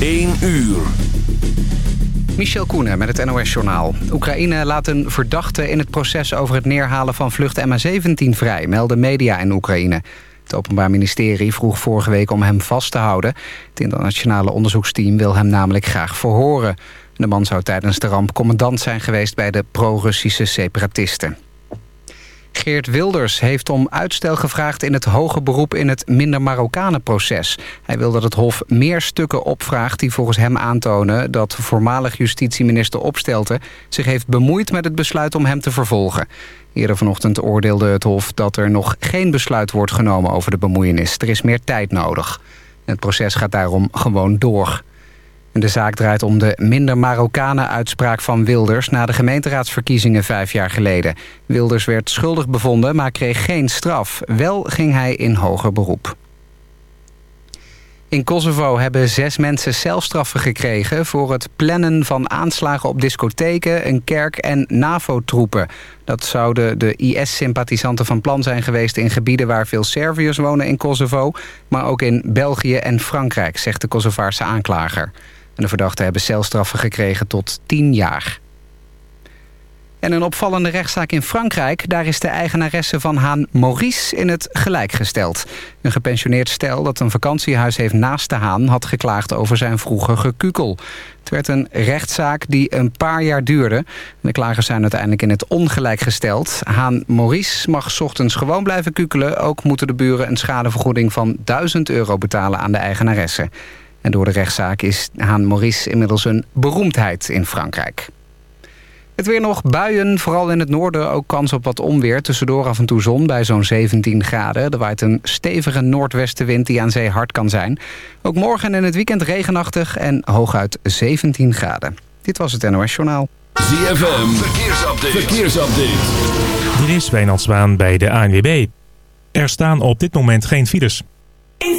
1 uur. Michel Koenen met het NOS-journaal. Oekraïne laat een verdachte in het proces over het neerhalen van vlucht MH17 vrij... melden media in Oekraïne. Het Openbaar Ministerie vroeg vorige week om hem vast te houden. Het internationale onderzoeksteam wil hem namelijk graag verhoren. De man zou tijdens de ramp commandant zijn geweest... bij de pro-Russische separatisten. Geert Wilders heeft om uitstel gevraagd in het hoge beroep in het minder Marokkanen-proces. Hij wil dat het Hof meer stukken opvraagt die volgens hem aantonen dat voormalig justitieminister Opstelten zich heeft bemoeid met het besluit om hem te vervolgen. Eerder vanochtend oordeelde het Hof dat er nog geen besluit wordt genomen over de bemoeienis. Er is meer tijd nodig. Het proces gaat daarom gewoon door. De zaak draait om de minder Marokkanen-uitspraak van Wilders... na de gemeenteraadsverkiezingen vijf jaar geleden. Wilders werd schuldig bevonden, maar kreeg geen straf. Wel ging hij in hoger beroep. In Kosovo hebben zes mensen celstraffen gekregen... voor het plannen van aanslagen op discotheken, een kerk en NAVO-troepen. Dat zouden de IS-sympathisanten van plan zijn geweest... in gebieden waar veel Serviërs wonen in Kosovo... maar ook in België en Frankrijk, zegt de Kosovaarse aanklager de verdachten hebben celstraffen gekregen tot 10 jaar. En een opvallende rechtszaak in Frankrijk. Daar is de eigenaresse van Haan Maurice in het gelijk gesteld. Een gepensioneerd stel dat een vakantiehuis heeft naast de Haan... had geklaagd over zijn vroege gekukel. Het werd een rechtszaak die een paar jaar duurde. De klagers zijn uiteindelijk in het ongelijk gesteld. Haan Maurice mag ochtends gewoon blijven kukelen. Ook moeten de buren een schadevergoeding van 1000 euro betalen aan de eigenaresse. En door de rechtszaak is Haan Maurice inmiddels een beroemdheid in Frankrijk. Het weer nog buien, vooral in het noorden ook kans op wat onweer. Tussendoor af en toe zon bij zo'n 17 graden. Er waait een stevige noordwestenwind die aan zee hard kan zijn. Ook morgen en in het weekend regenachtig en hooguit 17 graden. Dit was het NOS Journaal. ZFM, verkeersupdate. verkeersupdate. Er is Wijnand Zwaan bij de ANWB. Er staan op dit moment geen files. In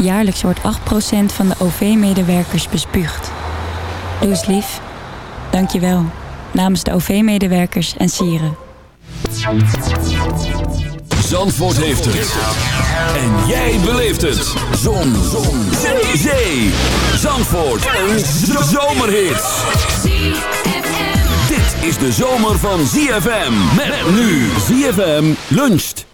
Jaarlijks wordt 8% van de OV-medewerkers bespuugd. Doe lief. Dank je wel. Namens de OV-medewerkers en sieren. Zandvoort heeft het. En jij beleeft het. Zon. Zon. Zee. Zandvoort. Een zomerhit. Dit is de zomer van ZFM. Met nu ZFM luncht.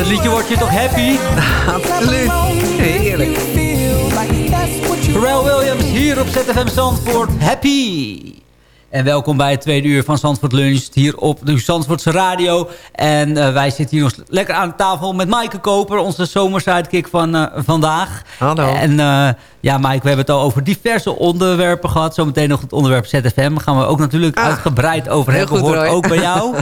Dit liedje word je toch happy? Absoluut. Heerlijk. Pharrell Williams hier op ZFM Zandvoort. Happy! En welkom bij het tweede uur van Zandvoort Lunch. Hier op de Zandvoortse radio. En eh, wij zitten hier nog lekker aan tafel met Maaike Koper. Onze zomersidekick van eh, vandaag. Hallo. En eh, ja, Maaike, we hebben het al over diverse onderwerpen gehad. Zometeen nog het onderwerp ZFM. Gaan we ook natuurlijk uitgebreid over Ah, hebben. Roy. ook bij jou.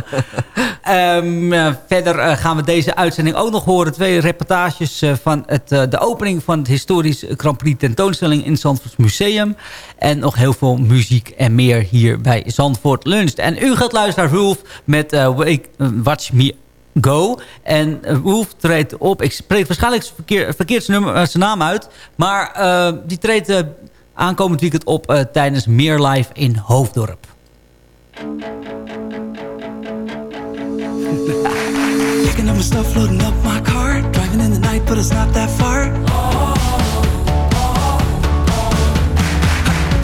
Ehm, eh, verder gaan we deze uitzending ook nog horen. Twee reportages van het, de opening van het historisch Grand Prix tentoonstelling in het Zandvoort Museum. En nog heel veel muziek en meer hier bij Zandvoort Lunch. En u gaat luisteren naar Wolf met eh, eh, Watch Me Go. En eh, Wolf treedt op. Ik spreek waarschijnlijk verkeer, verkeerd zijn, zijn naam uit. Maar die treedt aankomend weekend op tijdens Meer Live in Hoofddorp.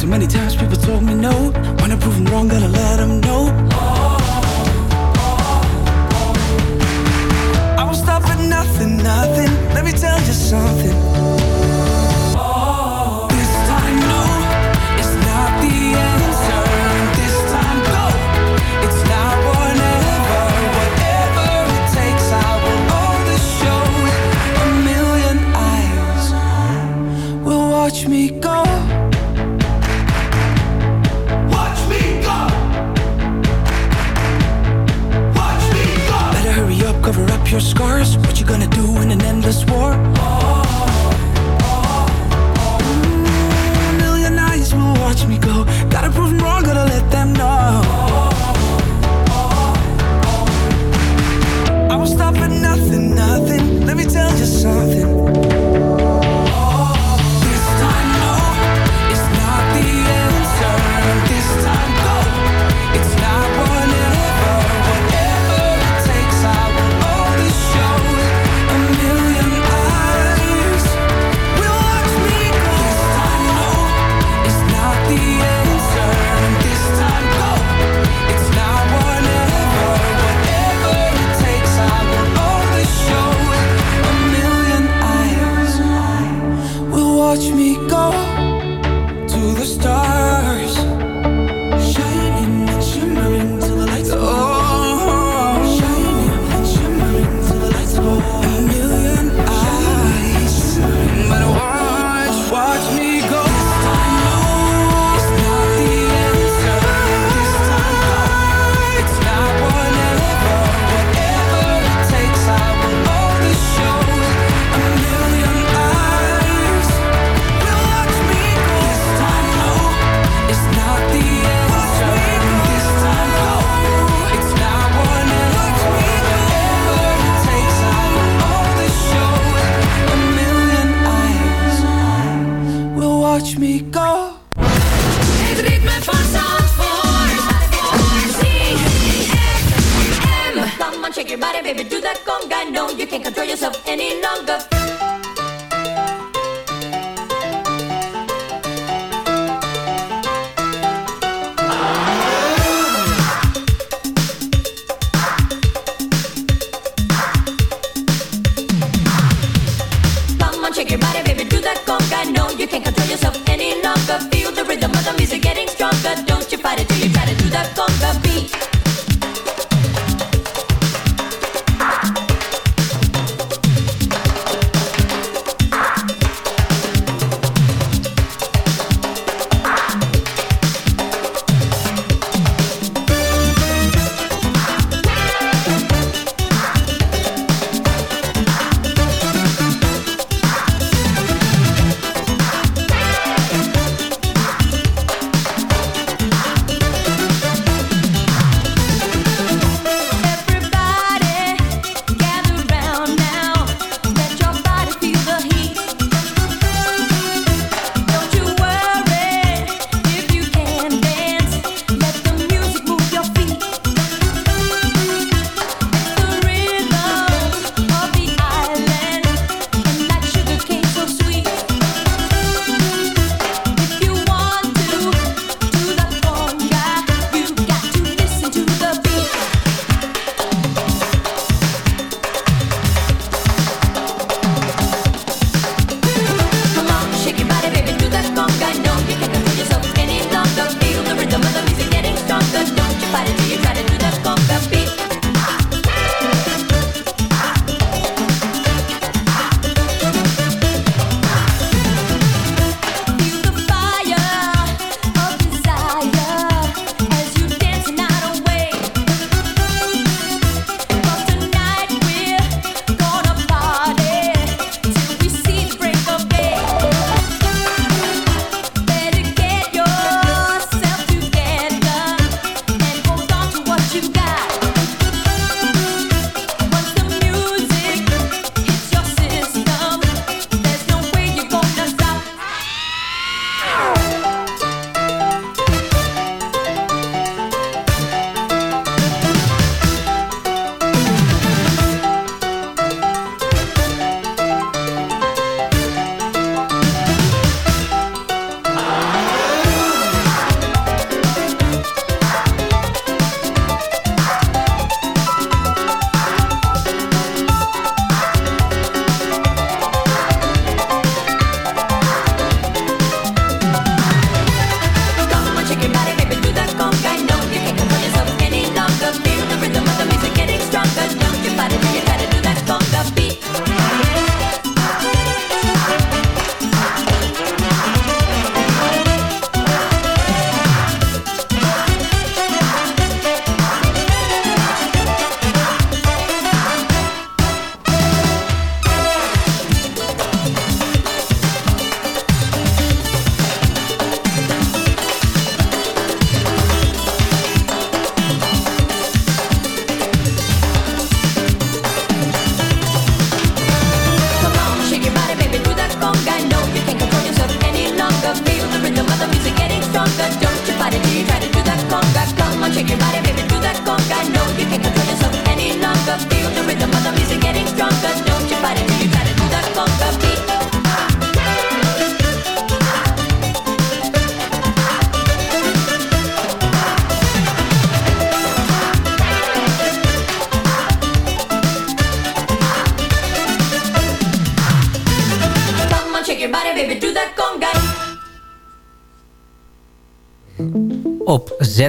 Too many times people told me no. When I prove them wrong, gotta let them know. I won't stop at nothing, nothing. Let me tell you something. This time, no, cover up your scars. What you gonna do in an endless war? Mm, a million eyes will watch me go. Gotta prove 'em wrong, gotta let them know. I won't stop at nothing, nothing. Let me tell you something. Shake your body, baby, do that conga. No, you can't control yourself any longer.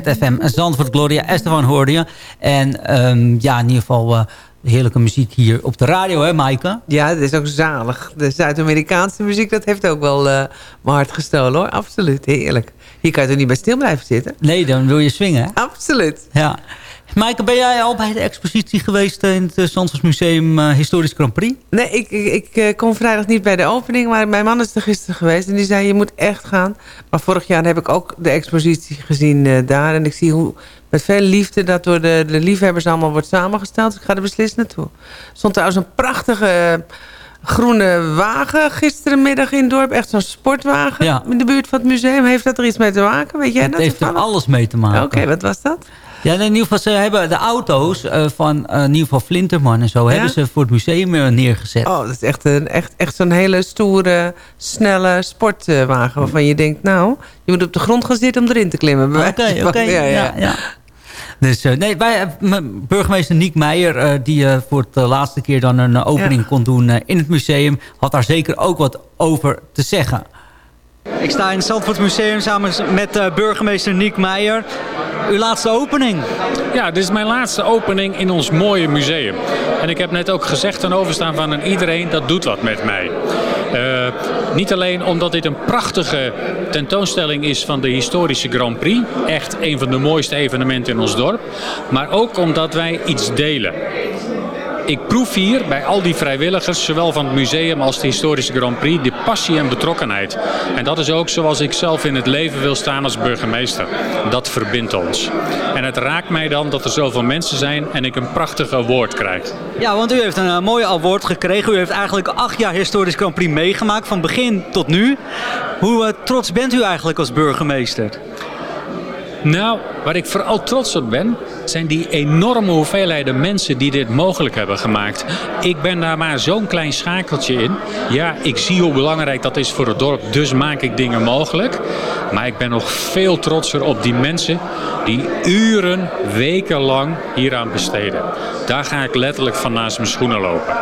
ZFM. Zandvoort Gloria Esteban hoorde je. En ehm, ja, in ieder geval eh, heerlijke muziek hier op de radio, hè Maaike? Ja, dat is ook zalig. De Zuid-Amerikaanse muziek, dat heeft ook wel eh mijn hart gestolen hoor. Absoluut, heerlijk. Hier kan je toch niet bij stil blijven zitten? Nee, dan wil je swingen, hè? Absoluut. Ja. Maaike, ben jij al bij de expositie geweest in het uh, Zandvoort Museum eh, Historisch Grand Prix? Nee, ik, ik, ik eh, kom vrijdag niet bij de opening, maar mijn man is er gisteren geweest. En die zei, je moet echt gaan. Maar vorig jaar heb ik ook de expositie gezien eh, daar. En ik zie hoe met veel liefde dat door de, de liefhebbers allemaal wordt samengesteld. Dus ik ga er beslist naartoe. Er stond trouwens een prachtige eh, groene wagen gisterenmiddag in het dorp. Echt zo'n sportwagen Ja. in de buurt van het museum. Heeft dat er iets mee te maken? Weet jij Het dat heeft er alles mee te maken. Oké, wat was dat? Ja, in ieder geval, ze hebben de auto's eh, van eh, in ieder geval Flinterman en zo... hebben ze voor het museum eh, neergezet. Oh, dat is echt, een, echt, echt zo'n hele stoere, snelle sportwagen. Waarvan je denkt, nou, je moet op de grond gaan zitten om erin te klimmen. Oké, oké. Ja, ja. ja, ja. Dus nee, wij, burgemeester Niek Meijer, die voor de laatste keer dan een opening Ja. kon doen in het museum, had daar zeker ook wat over te zeggen. Ik sta in het Zandvoort Museum samen met eh, burgemeester Niek Meijer. Uw laatste opening. Ja, dit is mijn laatste opening in ons mooie museum. En ik heb net ook gezegd ten overstaan van iedereen, dat doet wat met mij. Eh, niet alleen omdat dit een prachtige tentoonstelling is van de historische Grand Prix. Echt een van de mooiste evenementen in ons dorp. Maar ook omdat wij iets delen. Ik proef hier bij al die vrijwilligers, zowel van het museum als de historische Grand Prix, passie en betrokkenheid. En dat is ook zoals ik zelf in het leven wil staan als burgemeester. Dat verbindt ons. En het raakt mij dan dat er zoveel mensen zijn en ik een prachtig award krijg. Ja, want u heeft een uh, mooi award gekregen. U heeft eigenlijk acht jaar historisch Grand Prix meegemaakt, van begin tot nu. Hoe uh, trots bent u eigenlijk als burgemeester? Nou, waar ik vooral trots op ben, zijn die enorme hoeveelheden mensen die dit mogelijk hebben gemaakt. Ik ben daar maar zo'n klein schakeltje in. Ja, ik zie hoe belangrijk dat is voor het dorp, dus maak ik dingen mogelijk. Maar ik ben nog veel trotser op die mensen die uren, weken lang hieraan besteden. Daar ga ik letterlijk van naast mijn schoenen lopen.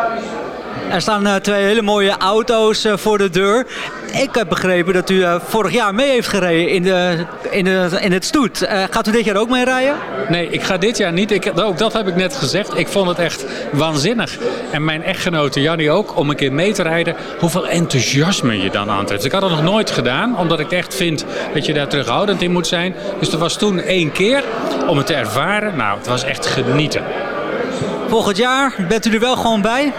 Er staan uh, twee hele mooie auto's uh, voor de deur. Ik heb begrepen dat u uh, vorig jaar mee heeft gereden in, de, in, de, in het stoet. gaat u dit jaar ook mee rijden? Nee, ik ga dit jaar niet. Ik, ook dat heb ik net gezegd. Ik vond het echt waanzinnig. En mijn echtgenote Jannie ook, om een keer mee te rijden. Hoeveel enthousiasme je dan aantreft. Ik had het nog nooit gedaan, omdat ik echt vind dat je daar terughoudend in moet zijn. Dus er was toen één keer om het te ervaren. Nou, het was echt genieten. Volgend jaar bent u er wel gewoon bij?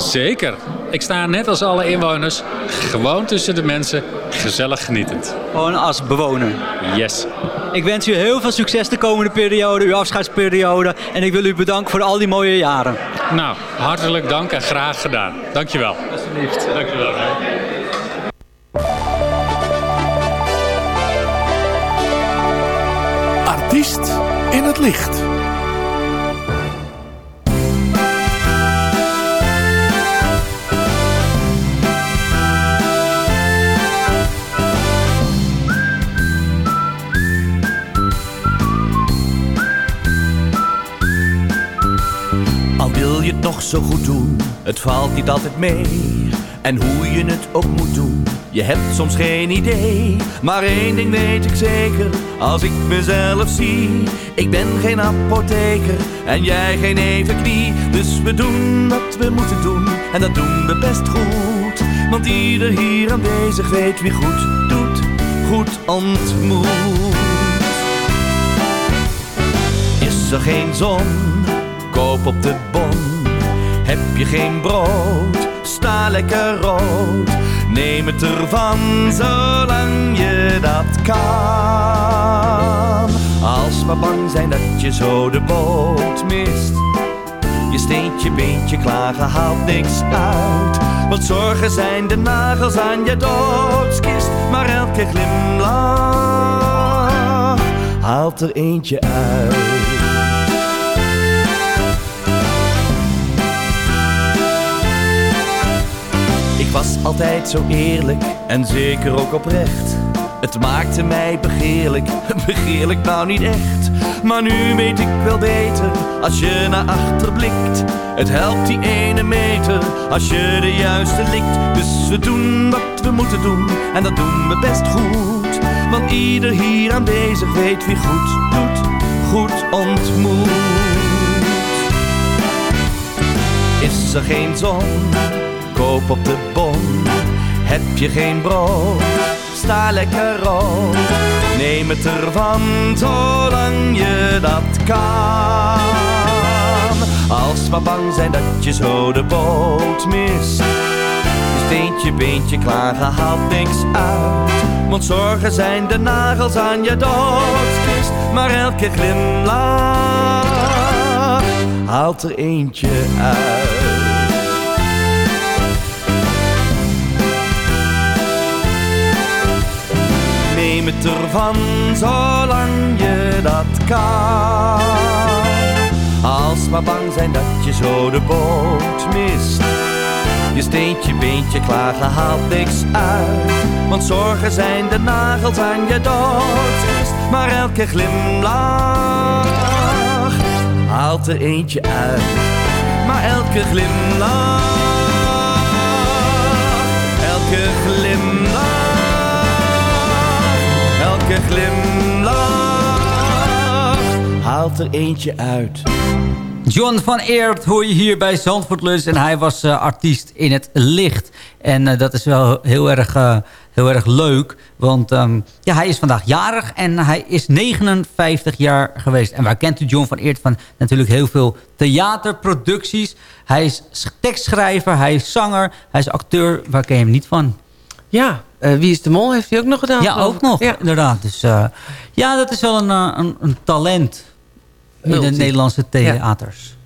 Zeker. Ik sta net als alle inwoners gewoon tussen de mensen, gezellig genietend. Gewoon als bewoner? Yes. Ik wens u heel veel succes de komende periode, uw afscheidsperiode. En ik wil u bedanken voor al die mooie jaren. Nou, hartelijk dank en graag gedaan. Dankjewel. Alsjeblieft. Dankjewel. Artiest in het licht. Zo goed doen, het valt niet altijd mee. En hoe je het ook moet doen, je hebt soms geen idee. Maar één ding weet ik zeker, als ik mezelf zie. Ik ben geen apotheker en jij geen evenknie. Dus we doen wat we moeten doen en dat doen we best goed. Want ieder hier aanwezig weet wie goed doet, goed ontmoet. Is er geen zon? koop op de bon. Heb je geen brood, sta lekker rood. Neem het ervan, zolang je dat kan. Als we bang zijn dat je zo de boot mist. Je steentje, beentje klagen haalt niks uit. Want zorgen zijn de nagels aan je doodskist. Maar elke glimlach haalt er eentje uit. Ik was altijd zo eerlijk en zeker ook oprecht. Het maakte mij begeerlijk, begeerlijk nou niet echt. Maar nu weet ik wel beter, als je naar achter blikt. Het helpt die ene meter, als je de juiste likt. Dus we doen wat we moeten doen, en dat doen we best goed. Want ieder hier aanwezig weet wie goed doet, goed ontmoet. Is er geen zon, koop op de bon. Heb je geen brood, sta lekker op. Neem het ervan, zolang je dat kan. Als we bang zijn dat je zo de boot mist. Je steentje, beentje klagen haalt niks uit. Want zorgen zijn de nagels aan je doodskist. Maar elke glimlach haalt er eentje uit. Het ervan, zolang je dat kan. Als we bang zijn dat je zo de boot mist. Je steentje, beentje klagen haalt niks uit. Want zorgen zijn de nagels aan je doodskist. Maar elke glimlach haalt er eentje uit. Maar elke glimlach, elke glimlach, glimlach haalt er eentje uit. John van Eert hoor je hier bij Zandvoort Lunch. En hij was eh, artiest in het licht. En eh, dat is wel heel erg, eh, heel erg leuk. Want ehm, ja, hij is vandaag jarig en hij is 59 jaar geweest. En waar kent u John van Eert van? Natuurlijk heel veel theaterproducties. Hij is tekstschrijver, hij is zanger, hij is acteur. Waar ken je hem niet van? Ja, eh, Wie is de Mol heeft hij ook nog gedaan. Ja, ook nog, Ja. inderdaad. Dus eh, ja, dat is wel een, eh, een, een talent in de. Nederlandse theaters.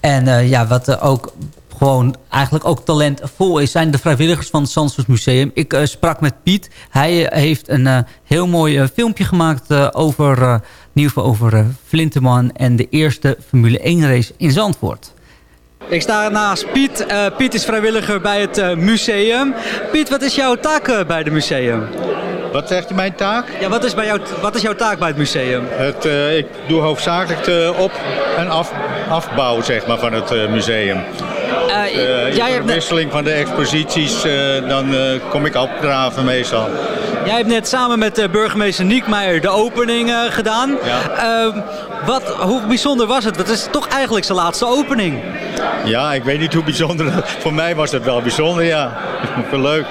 En ja, wat ook gewoon eigenlijk ook talentvol is... zijn de vrijwilligers van het Zandvoort Museum. Ik sprak met Piet. Hij heeft een heel mooi filmpje gemaakt over, in ieder geval over Flinteman... en de eerste Formule 1 race in Zandvoort. Ik sta naast Piet. Eh, Piet is vrijwilliger bij het eh, museum. Piet, wat is jouw taak eh, bij het museum? Wat zegt mijn taak? Ja, wat is, bij jou, wat is jouw taak bij het museum? Het, ik doe hoofdzakelijk de op- en af, afbouw zeg maar, van het museum. Uh, jij hebt net- verwisseling van de exposities, dan kom ik opdraven meestal. Jij hebt net samen met burgemeester Niekmeijer de opening gedaan. Ehm, wat, hoe bijzonder was het? Het is toch eigenlijk zijn laatste opening. Ja, ik weet niet hoe bijzonder. Voor mij was het wel bijzonder, ja. Wel leuk.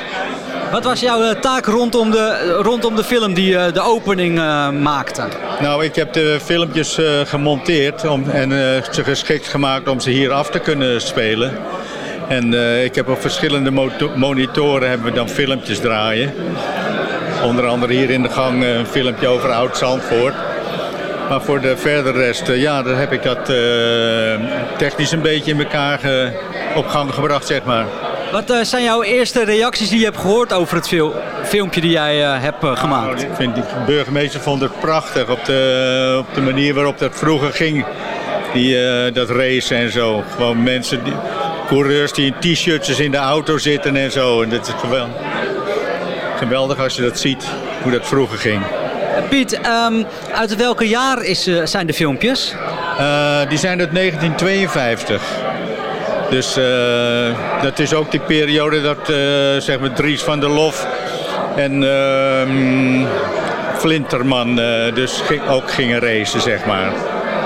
Wat was jouw eh, taak rondom de, rondom de film die eh, de opening eh, maakte? Nou, ik heb de filmpjes gemonteerd om, en ze geschikt gemaakt om ze hier af te kunnen spelen. En ik heb op verschillende monitoren hebben we dan filmpjes draaien. Onder andere hier in de gang een filmpje over Oud-Zandvoort. Maar voor de verdere rest, eh, ja, daar heb ik dat eh, technisch een beetje in elkaar ge- op gang gebracht, zeg maar. Wat eh, zijn jouw eerste reacties die je hebt gehoord over het fil- filmpje die jij eh, hebt eh, gemaakt? Ik vind, de burgemeester vond het prachtig op de, op de manier waarop dat vroeger ging. Die, eh, dat race en zo. Gewoon mensen, die, coureurs die in t-shirts in de auto zitten en zo. En dat is geweldig. Geweldig als je dat ziet, hoe dat vroeger ging. Piet, ehm, uit welke jaar is, eh, zijn de filmpjes? Eh, die zijn uit 1952. Dus eh, dat is ook die periode dat zeg maar Dries van der Lof en ehm, Flinterman dus ook gingen racen, zeg maar.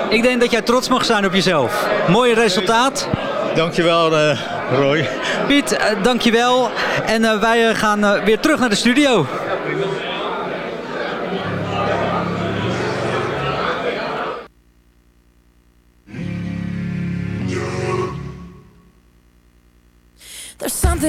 Ik denk dat jij trots mag zijn op jezelf. Mooi resultaat. Dankjewel, eh Roy. Piet, eh, dankjewel. En wij gaan weer terug naar de studio.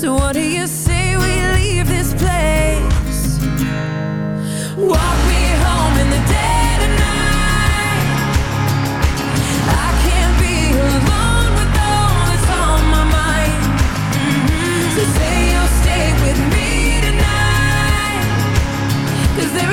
So what do you say we leave this place? Walk me home in the dead of night. I can't be alone with all that's on my mind. Mhm. So say you'll stay with me tonight. 'Cause there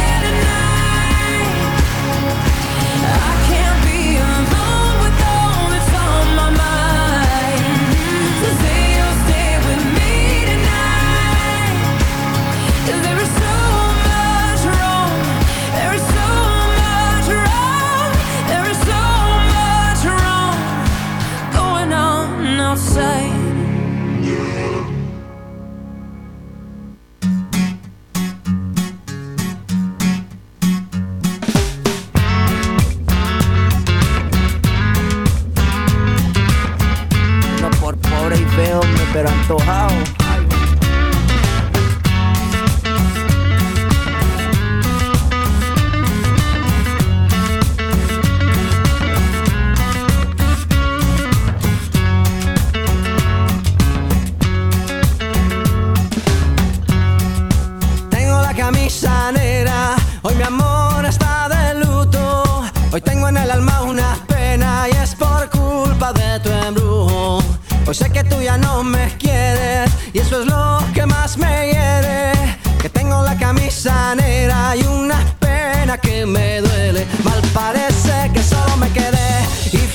So high.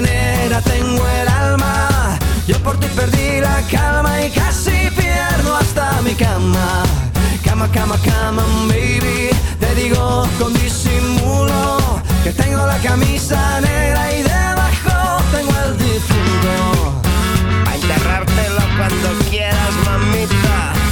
Negra tengo el alma. Yo por ti perdí la calma y casi pierdo hasta mi cama. Cama, cama, cama, baby. Te digo con disimulo que tengo la camisa negra y debajo tengo el difunto. A enterrártelo cuando quieras, mamita.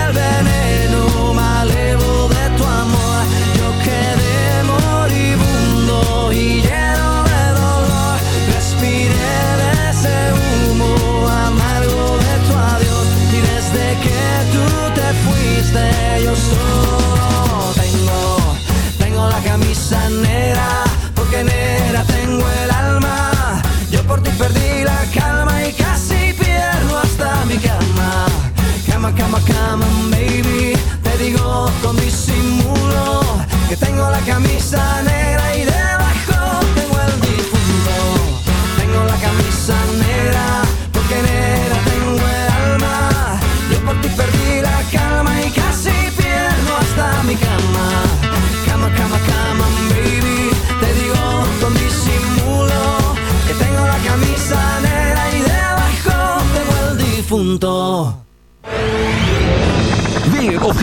Y lleno de dolor, respiré ese humo amargo de tu adiós y desde que tú te fuiste yo solo tengo, la camisa negra porque negra tengo el alma. Yo por ti perdí la calma y casi pierdo hasta mi cama, cama, cama, cama, baby. Te digo con disimulo que tengo la camisa negra.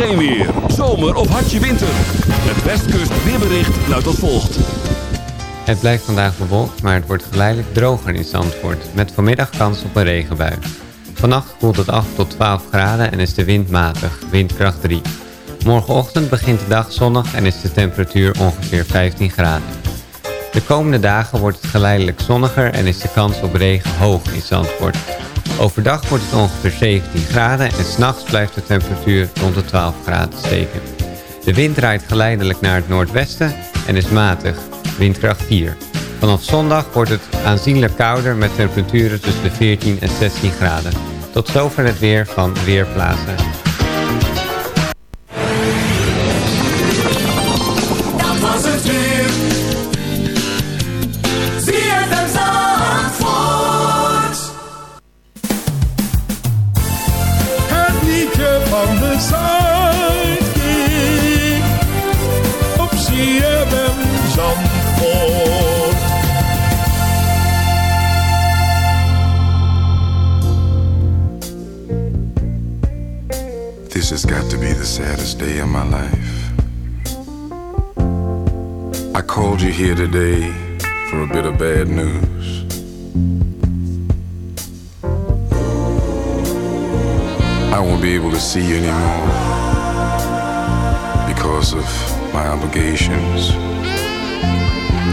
Zomer of hartje winter. Het Westkust weerbericht luidt als volgt. Het blijft vandaag bewolkt, maar het wordt geleidelijk droger in Zandvoort. Met vanmiddag kans op een regenbui. Vannacht koelt het af tot 12 graden en is de wind matig, windkracht 3. Morgenochtend begint de dag zonnig en is de temperatuur ongeveer 15 graden. De komende dagen wordt het geleidelijk zonniger en is de kans op regen hoog in Zandvoort. Overdag wordt het ongeveer 17 graden en s'nachts blijft de temperatuur rond de 12 graden steken. De wind draait geleidelijk naar het noordwesten en is matig, windkracht 4. Vanaf zondag wordt het aanzienlijk kouder met temperaturen tussen de 14 en 16 graden. Tot zover het weer van Weerplaza. This has got to be the saddest day of my life. I called you here today for a bit of bad news. I won't be able to see you anymore because of my obligations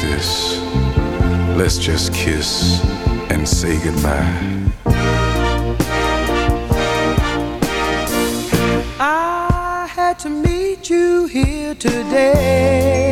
this. Let's just kiss and say goodbye. I had to meet you here today.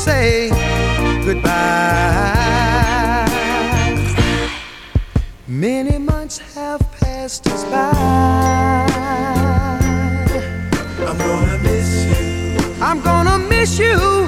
Say goodbye. Many months have passed us by. I'm gonna miss you. I'm gonna miss you.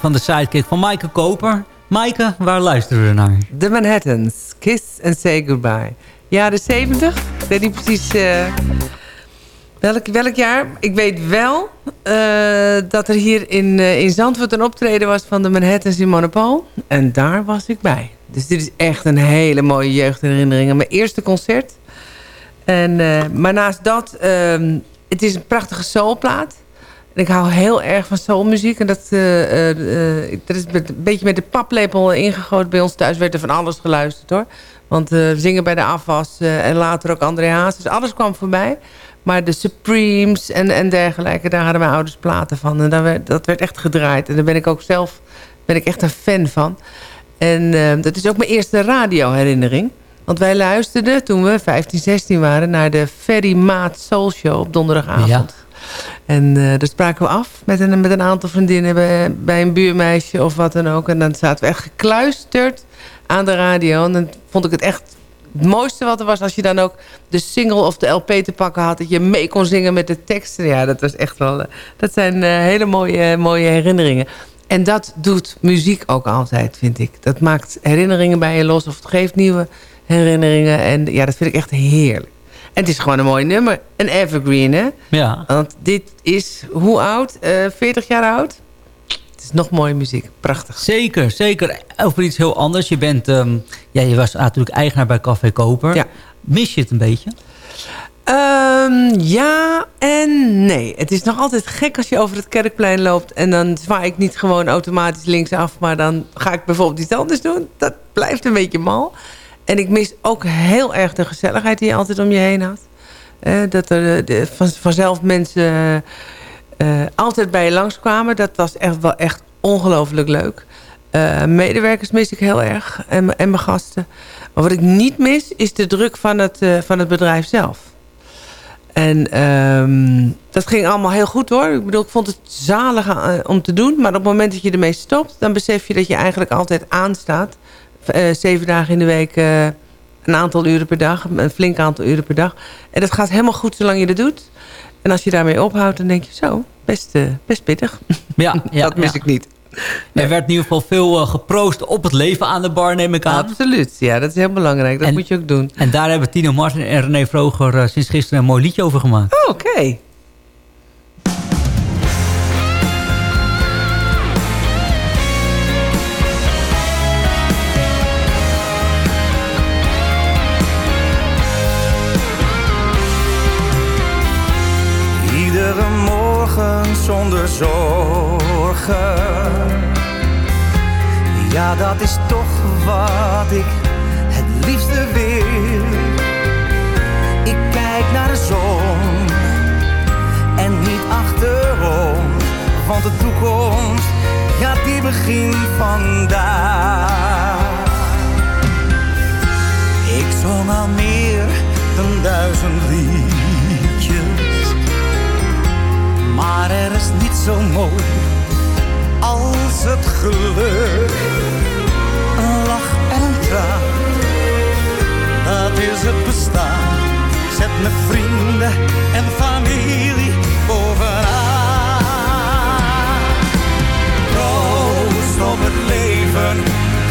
Van de sidekick van Maaike Koper. Maaike, waar luisteren we naar? De Manhattans. Kiss and Say Goodbye. Jaren 70. Ik weet niet precies eh, welk, welk jaar. Ik weet wel eh, dat er hier in, eh, in Zandvoort een optreden was van de Manhattans in Monopol. En daar was ik bij. Dus dit is echt een hele mooie jeugdherinnering. Mijn eerste concert. En, maar naast dat, ehm, het is een prachtige soulplaat. En ik hou heel erg van soulmuziek. En dat, eh, eh, eh, dat is een beetje met de paplepel ingegoten. Bij ons thuis werd er van alles geluisterd hoor. Want eh, zingen bij de afwas en later ook André Haas. Dus alles kwam voorbij. Maar de Supremes en, en dergelijke, daar hadden mijn ouders platen van. En werd, dat werd echt gedraaid. En daar ben ik ook zelf ben ik echt een fan van. En dat is ook mijn eerste radioherinnering. Want wij luisterden toen we 15, 16 waren... naar de Ferry Maat Soul Show op donderdagavond. Ja. En eh daar spraken we af met een, met een aantal vriendinnen... Bij, bij een buurmeisje of wat dan ook. En dan zaten we echt gekluisterd aan de radio. En dan vond ik het echt het mooiste wat er was... als je dan ook de single of de LP te pakken had... dat je mee kon zingen met de teksten. Ja, dat was echt wel... eh, dat zijn eh, hele mooie, mooie herinneringen. En dat doet muziek ook altijd, vind ik. Dat maakt herinneringen bij je los of het geeft nieuwe herinneringen. En ja, dat vind ik echt heerlijk. En het is gewoon een mooi nummer. Een evergreen, hè? Ja. Want dit is, hoe oud? Eh 40 jaar oud? Het is nog mooie muziek. Prachtig. Zeker, zeker. Over iets heel anders. Je bent, ehm, ja, je was natuurlijk eigenaar bij Café Koper. Ja. Mis je het een beetje? Ehm, ja en nee. Het is nog altijd gek als je over het kerkplein loopt... en dan zwaai ik niet gewoon automatisch linksaf... maar dan ga ik bijvoorbeeld iets anders doen. Dat blijft een beetje mal. En ik mis ook heel erg de gezelligheid die je altijd om je heen had. Dat er eh, vanzelf mensen eh, altijd bij je langskwamen. Dat was echt wel echt ongelooflijk leuk. Eh, medewerkers mis ik heel erg en, en mijn gasten. Maar wat ik niet mis is de druk van het, van het bedrijf zelf. En ehm, dat ging allemaal heel goed hoor. Ik bedoel, ik vond het zalig om te doen. Maar op het moment dat je ermee stopt... dan besef je dat je eigenlijk altijd aanstaat. Eh, zeven dagen in de week, eh, een aantal uren per dag. Een flink aantal uren per dag. En dat gaat helemaal goed zolang je dat doet. En als je daarmee ophoudt, dan denk je zo, best, eh, best pittig. Ja, ja dat mis ja. ik niet. Er werd in ieder geval veel geproost op het leven aan de bar, neem ik aan. Absoluut, ja, dat is heel belangrijk. Dat moet je ook doen. En daar hebben Tino Martin en René Vroger sinds gisteren een mooi liedje over gemaakt. Oh, Oké. Zonder zorgen. Ja, dat is toch wat ik het liefste wil. Ik kijk naar de zon en niet achterom. Want de toekomst, ja, die begint vandaag. Ik zong al meer dan duizend liedjes. Maar er is niet zo mooi als het geluk. Een lach en een traan, dat is het bestaan. Zet mijn vrienden en familie bovenaan. Proost op het leven,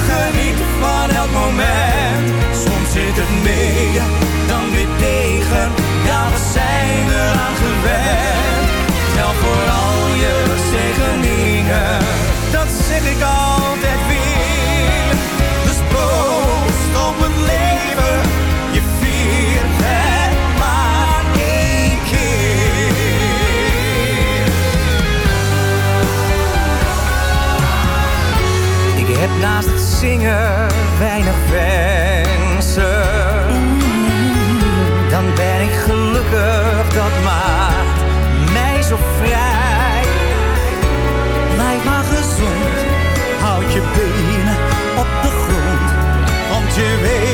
geniet van elk moment. Soms zit het mee, dan weer tegen. Ja, we zijn eraan gewend dankjewel voor al je zegeningen. Dat zeg ik altijd weer. Dus proost op het leven. Je viert het maar één keer. Ik heb naast het zingen weinig weg je weet.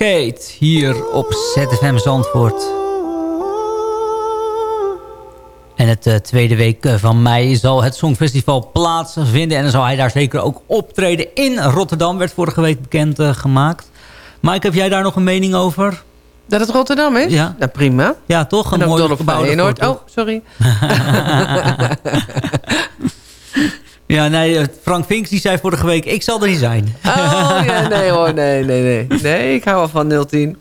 Arcade hier op ZFM Zandvoort. En het eh, tweede week eh, van mei zal het Songfestival plaatsvinden. En dan zal hij daar zeker ook optreden in Rotterdam. Werd vorige week bekend eh, gemaakt. Mike, heb jij daar nog een mening over? Dat het Rotterdam is? Ja. Nou, prima. Ja, toch? En Een mooi gebouw Oh, sorry. Ja, nee, eh, Frank Vinks die zei vorige week, ik zal er niet zijn. Oh, ja, nee hoor, nee, nee, nee. Nee, ik hou wel van 010.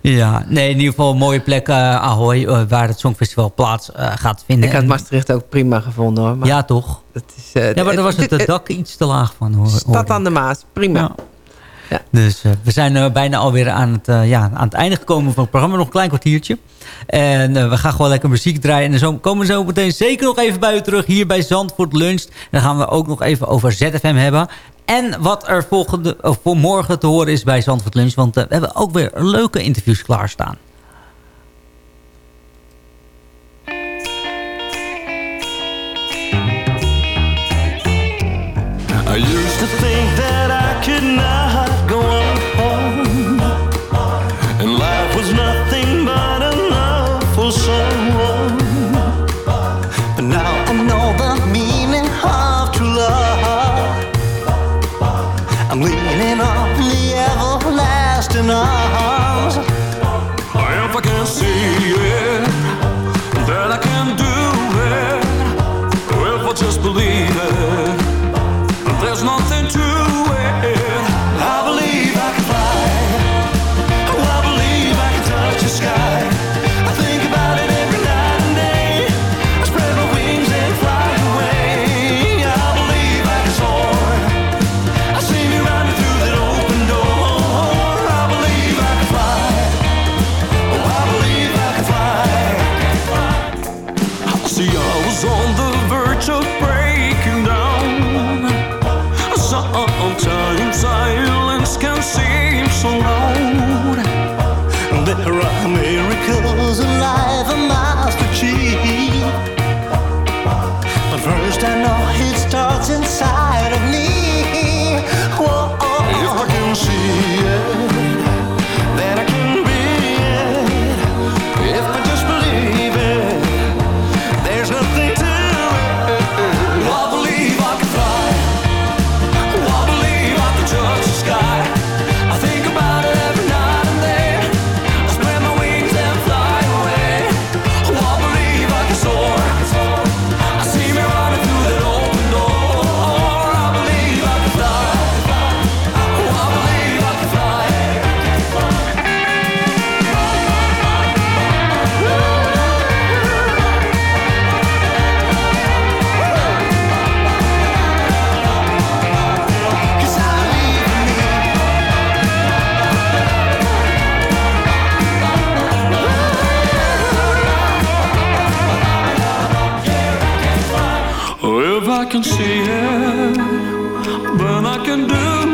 Ja, nee, in ieder geval een mooie plek, eh, Ahoy, eh, waar het Songfestival plaats gaat vinden. Ik had Maastricht ook prima gevonden hoor. Maar Ja, toch? Dat is, Ja, maar daar was het, het dak iets te laag van. Hoor, Stad aan de Maas, prima. Ja. Dus eh, we zijn eh, bijna alweer aan het, eh, ja, aan het einde gekomen van het programma. Nog een klein kwartiertje. En we gaan gewoon lekker muziek draaien. En zo komen we zo meteen zeker nog even bij u terug. Hier bij Zandvoort Lunch. Dan gaan we ook nog even over ZFM hebben. En wat er volgende, voor morgen te horen is bij Zandvoort Lunch. Want we hebben ook weer leuke interviews klaarstaan. I'm leaning on the everlasting arms. If I hope I can see it, I can see it, but I can do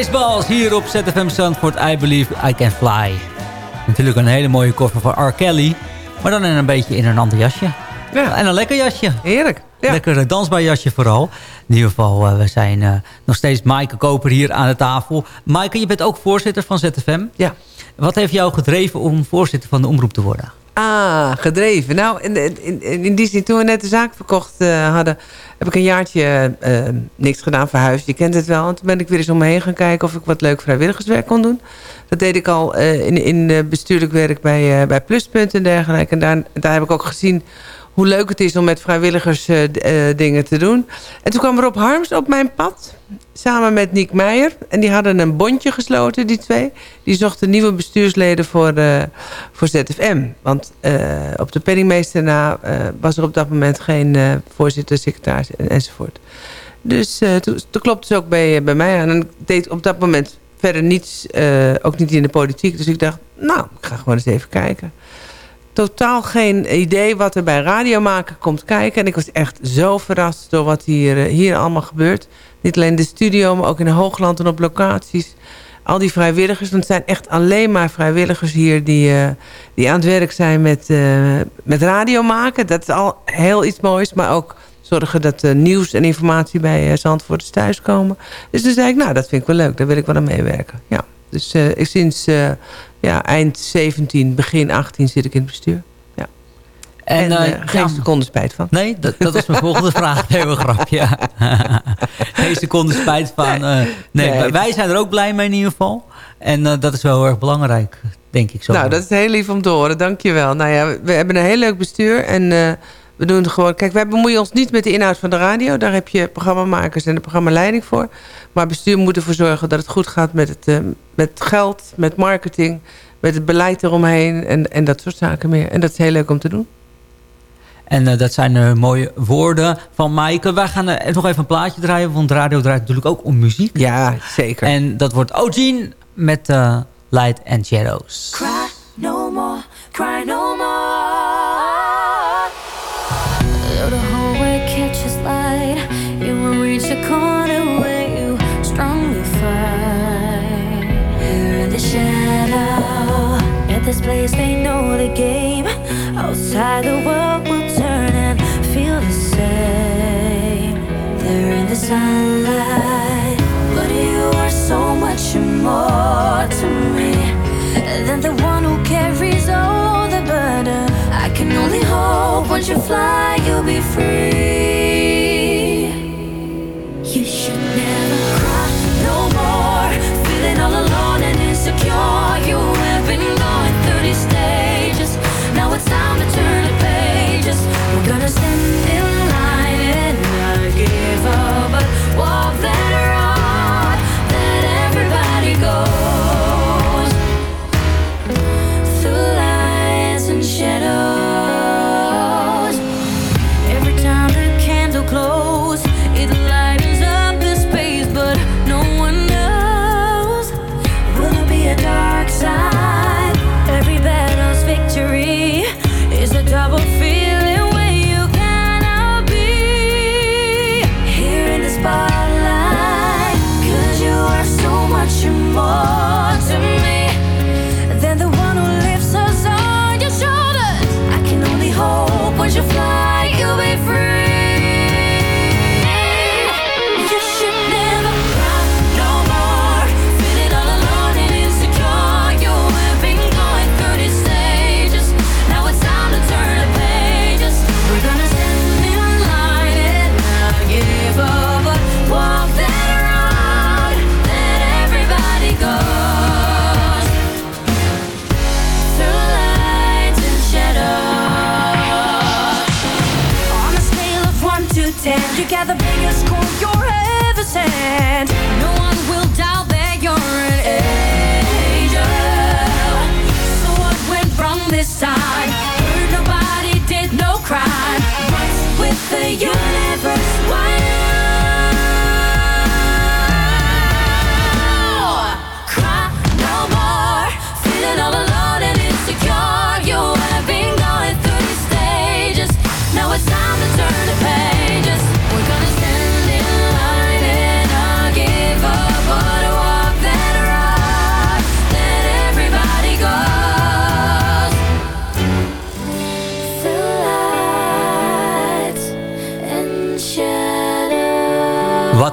Baseballs hier op ZFM Zandvoort. I Believe I Can Fly. Natuurlijk een hele mooie koffer van R. Kelly. Maar dan in een beetje in een ander jasje. Ja. En een lekker jasje. Heerlijk. Ja. Lekker eh, dansbaar jasje vooral. In ieder geval, eh, we zijn eh, nog steeds Maaike Koper hier aan de tafel. Maaike, je bent ook voorzitter van ZFM. Ja. Wat heeft jou gedreven om voorzitter van de omroep te worden? Ah, gedreven. Nou, in, in, in die zin, toen we net de zaak verkocht hadden... heb ik een jaartje eh, niks gedaan, verhuisd. Je kent het wel. En toen ben ik weer eens om me heen gaan kijken... of ik wat leuk vrijwilligerswerk kon doen. Dat deed ik al eh, in, in eh, bestuurlijk werk bij, bij Pluspunt en dergelijke. En daar, daar heb ik ook gezien hoe leuk het is om met vrijwilligers eh, eh, dingen te doen. En toen kwam Rob Harms op mijn pad, samen met Niek Meijer. En die hadden een bondje gesloten, die twee. Die zochten nieuwe bestuursleden voor, eh, voor ZFM. Want op de penningmeester na was er op dat moment geen voorzitter, secretaris en, enzovoort. Dus toen, toen klopte ze ook bij, bij mij aan. En ik deed op dat moment verder niets, ook niet in de politiek. Dus ik dacht, nou, ik ga gewoon eens even kijken totaal geen idee wat er bij radiomaken komt kijken. En ik was echt zo verrast door wat hier, eh, hier allemaal gebeurt. Niet alleen in de studio, maar ook in Hoogland en op locaties. Al die vrijwilligers, want het zijn echt alleen maar vrijwilligers hier... die, eh, die aan het werk zijn met, eh, met radio maken. Dat is al heel iets moois, maar ook zorgen dat eh, nieuws en informatie bij uh, Zandvoorters thuiskomen. Dus toen zei ik, nou, dat vind ik wel leuk. Daar wil ik wel aan meewerken. Ja. Dus ik sinds ja, eind 17, begin 18 zit ik in het bestuur. Ja. En, eh, eh, geen ja. seconde spijt van. Nee, dat, dat was mijn volgende vraag. Nee, een grapje. Geen seconde spijt van. eh, nee, Nee. wij- zijn er ook blij mee in ieder geval. En dat is wel heel erg belangrijk, denk ik zo. Nou, dat is heel lief om te horen. Dankjewel. Nou ja, we hebben een heel leuk bestuur. En we doen het gewoon... Kijk, wij bemoeien ons niet met de inhoud van de radio. Daar heb je programmamakers en de programmaleiding voor. Maar bestuur moet ervoor zorgen dat het goed gaat met het, eh, met geld, met marketing... met het beleid eromheen en, en dat soort zaken meer. En dat is heel leuk om te doen. En eh, dat zijn eh, mooie woorden van Maaike. Wij gaan nog even een plaatje draaien. Want de radio draait natuurlijk ook om muziek. Ja, zeker. En dat wordt Ogene met Light and Shadows. Cry no more, cry no more. More to me than the one who carries all the burden. I can only hope once you fly, you'll be free.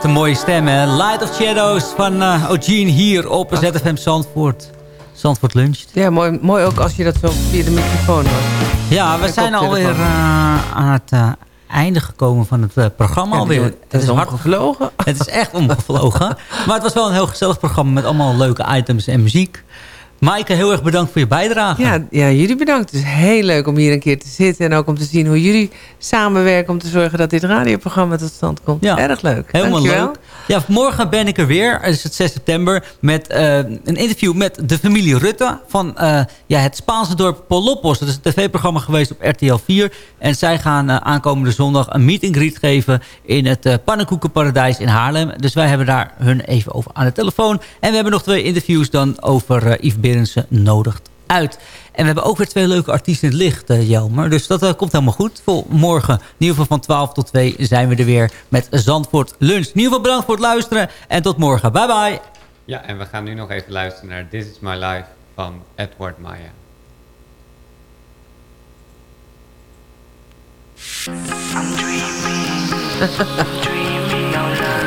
Een mooie stem, hè? Light of Shadows van uh, Eugene hier op ZFM Zandvoort. Zandvoort Lunch. Ja, mooi, mooi ook als je dat zo via de microfoon hoort. Ja, we zijn alweer uh, aan het uh, einde gekomen van het uh, programma Ja, alweer. het is omgevlogen. Het is echt omgevlogen. maar het was wel een heel gezellig programma met allemaal leuke items en muziek. Maaike, heel erg bedankt voor je bijdrage. Ja, ja, jullie bedankt. Het is heel leuk om hier een keer te zitten. En ook om te zien hoe jullie samenwerken om te zorgen dat dit radioprogramma tot stand komt. Ja, Erg leuk. Helemaal Dankjewel. leuk. Ja, morgen ben ik er weer. Het is het 6 september. Met uh, een interview met de familie Rutte. Van uh, ja, het Spaanse dorp Polopos. Dat is een tv-programma geweest op RTL 4. En zij gaan uh, aankomende zondag een meet and greet geven. In het Pannenkoekenparadijs in Haarlem. Dus wij hebben daar hun even over aan de telefoon. En we hebben nog twee interviews dan over Yves Berensen nodigt uit. En we hebben ook weer twee leuke artiesten in het licht, uh, Jelmer. Dus dat uh, komt helemaal goed. Voor morgen, in ieder geval van 12 tot 2, zijn we er weer met Zandvoort Lunch. In ieder geval bedankt voor het luisteren en tot morgen. Bye bye. Ja, en we gaan nu nog even luisteren naar This Is My Life van Edward Maya. I'm dreaming, dreaming